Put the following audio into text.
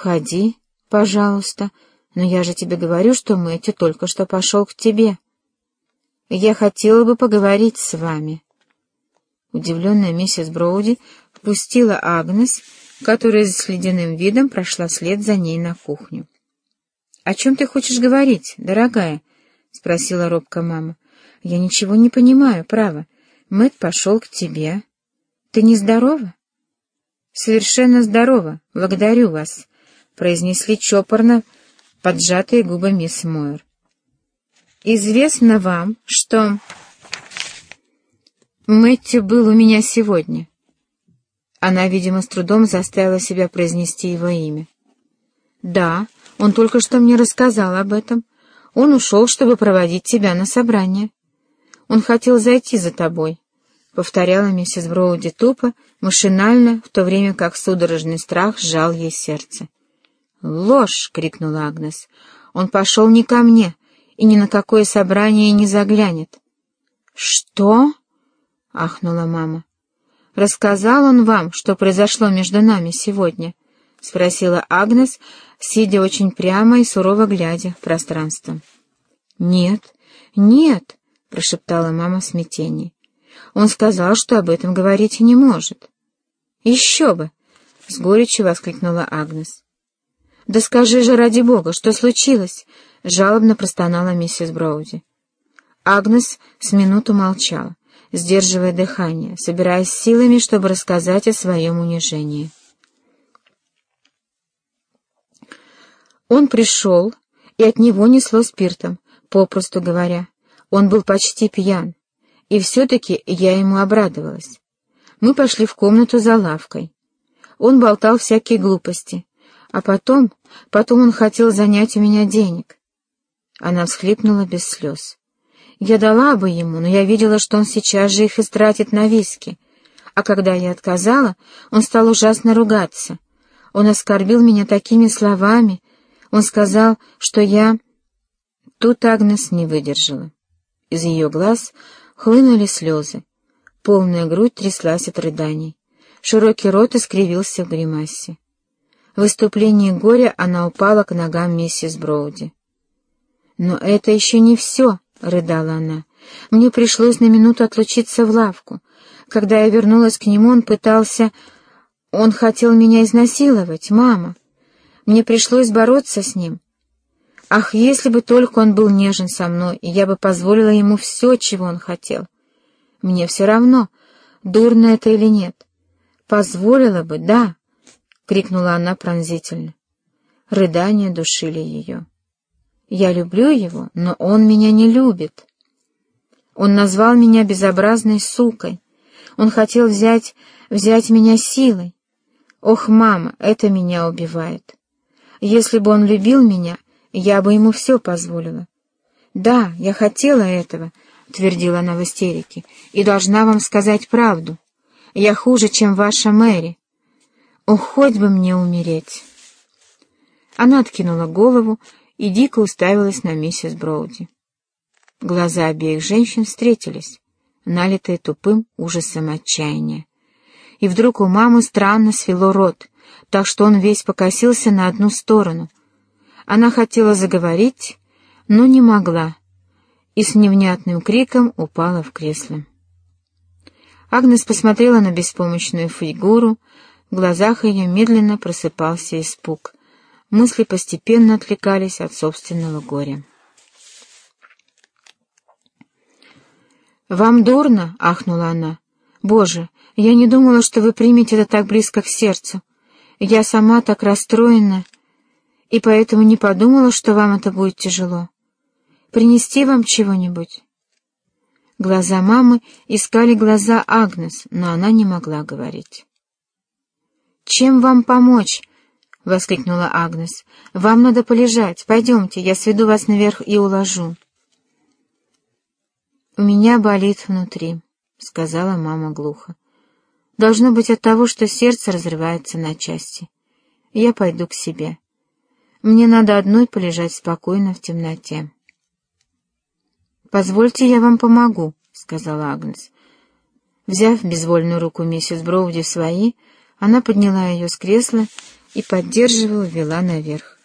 «Входи, пожалуйста, но я же тебе говорю, что Мэтью только что пошел к тебе. Я хотела бы поговорить с вами». Удивленная миссис Броуди впустила Агнес, которая с ледяным видом прошла след за ней на кухню. — О чем ты хочешь говорить, дорогая? — спросила робко мама. — Я ничего не понимаю, право. Мэтт пошел к тебе. Ты нездорова? — Совершенно здорова, благодарю вас, — произнесли чопорно поджатые губы мисс Мойер. — Известно вам, что... Мэтью был у меня сегодня. Она, видимо, с трудом заставила себя произнести его имя. «Да, он только что мне рассказал об этом. Он ушел, чтобы проводить тебя на собрание. Он хотел зайти за тобой», — повторяла миссис Броуди тупо, машинально, в то время как судорожный страх сжал ей сердце. «Ложь!» — крикнула Агнес. «Он пошел не ко мне и ни на какое собрание не заглянет». «Что?» — ахнула мама. «Рассказал он вам, что произошло между нами сегодня?» — спросила Агнес, сидя очень прямо и сурово глядя в пространство. «Нет, нет!» — прошептала мама в смятении. «Он сказал, что об этом говорить не может». «Еще бы!» — с горечью воскликнула Агнес. «Да скажи же, ради бога, что случилось?» — жалобно простонала миссис Броуди. Агнес с минуту молчала сдерживая дыхание, собираясь силами, чтобы рассказать о своем унижении. Он пришел, и от него несло спиртом, попросту говоря. Он был почти пьян, и все-таки я ему обрадовалась. Мы пошли в комнату за лавкой. Он болтал всякие глупости, а потом, потом он хотел занять у меня денег. Она всхлипнула без слез. Я дала бы ему, но я видела, что он сейчас же их истратит на виски. А когда я отказала, он стал ужасно ругаться. Он оскорбил меня такими словами. Он сказал, что я... Тут Агнес не выдержала. Из ее глаз хлынули слезы. Полная грудь тряслась от рыданий. Широкий рот искривился в гримасе. В выступлении горя она упала к ногам миссис Броуди. «Но это еще не все!» — рыдала она. «Мне пришлось на минуту отлучиться в лавку. Когда я вернулась к нему, он пытался... Он хотел меня изнасиловать, мама. Мне пришлось бороться с ним. Ах, если бы только он был нежен со мной, и я бы позволила ему все, чего он хотел. Мне все равно, дурно это или нет. Позволила бы, да!» — крикнула она пронзительно. Рыдания душили ее. Я люблю его, но он меня не любит. Он назвал меня безобразной сукой. Он хотел взять, взять меня силой. Ох, мама, это меня убивает. Если бы он любил меня, я бы ему все позволила. Да, я хотела этого, — твердила она в истерике, — и должна вам сказать правду. Я хуже, чем ваша Мэри. Ох, хоть бы мне умереть. Она откинула голову и дико уставилась на миссис Броуди. Глаза обеих женщин встретились, налитые тупым ужасом отчаяния. И вдруг у мамы странно свело рот, так что он весь покосился на одну сторону. Она хотела заговорить, но не могла, и с невнятным криком упала в кресло. Агнес посмотрела на беспомощную фигуру, в глазах ее медленно просыпался испуг — мысли постепенно отвлекались от собственного горя. «Вам дурно?» — ахнула она. «Боже, я не думала, что вы примете это так близко к сердцу. Я сама так расстроена, и поэтому не подумала, что вам это будет тяжело. Принести вам чего-нибудь?» Глаза мамы искали глаза Агнес, но она не могла говорить. «Чем вам помочь?» — воскликнула Агнес. «Вам надо полежать. Пойдемте, я сведу вас наверх и уложу». «У меня болит внутри», — сказала мама глухо. «Должно быть от того, что сердце разрывается на части. Я пойду к себе. Мне надо одной полежать спокойно в темноте». «Позвольте, я вам помогу», — сказала Агнес. Взяв безвольную руку миссис Броуди в свои, она подняла ее с кресла и, поддерживая, вела наверх.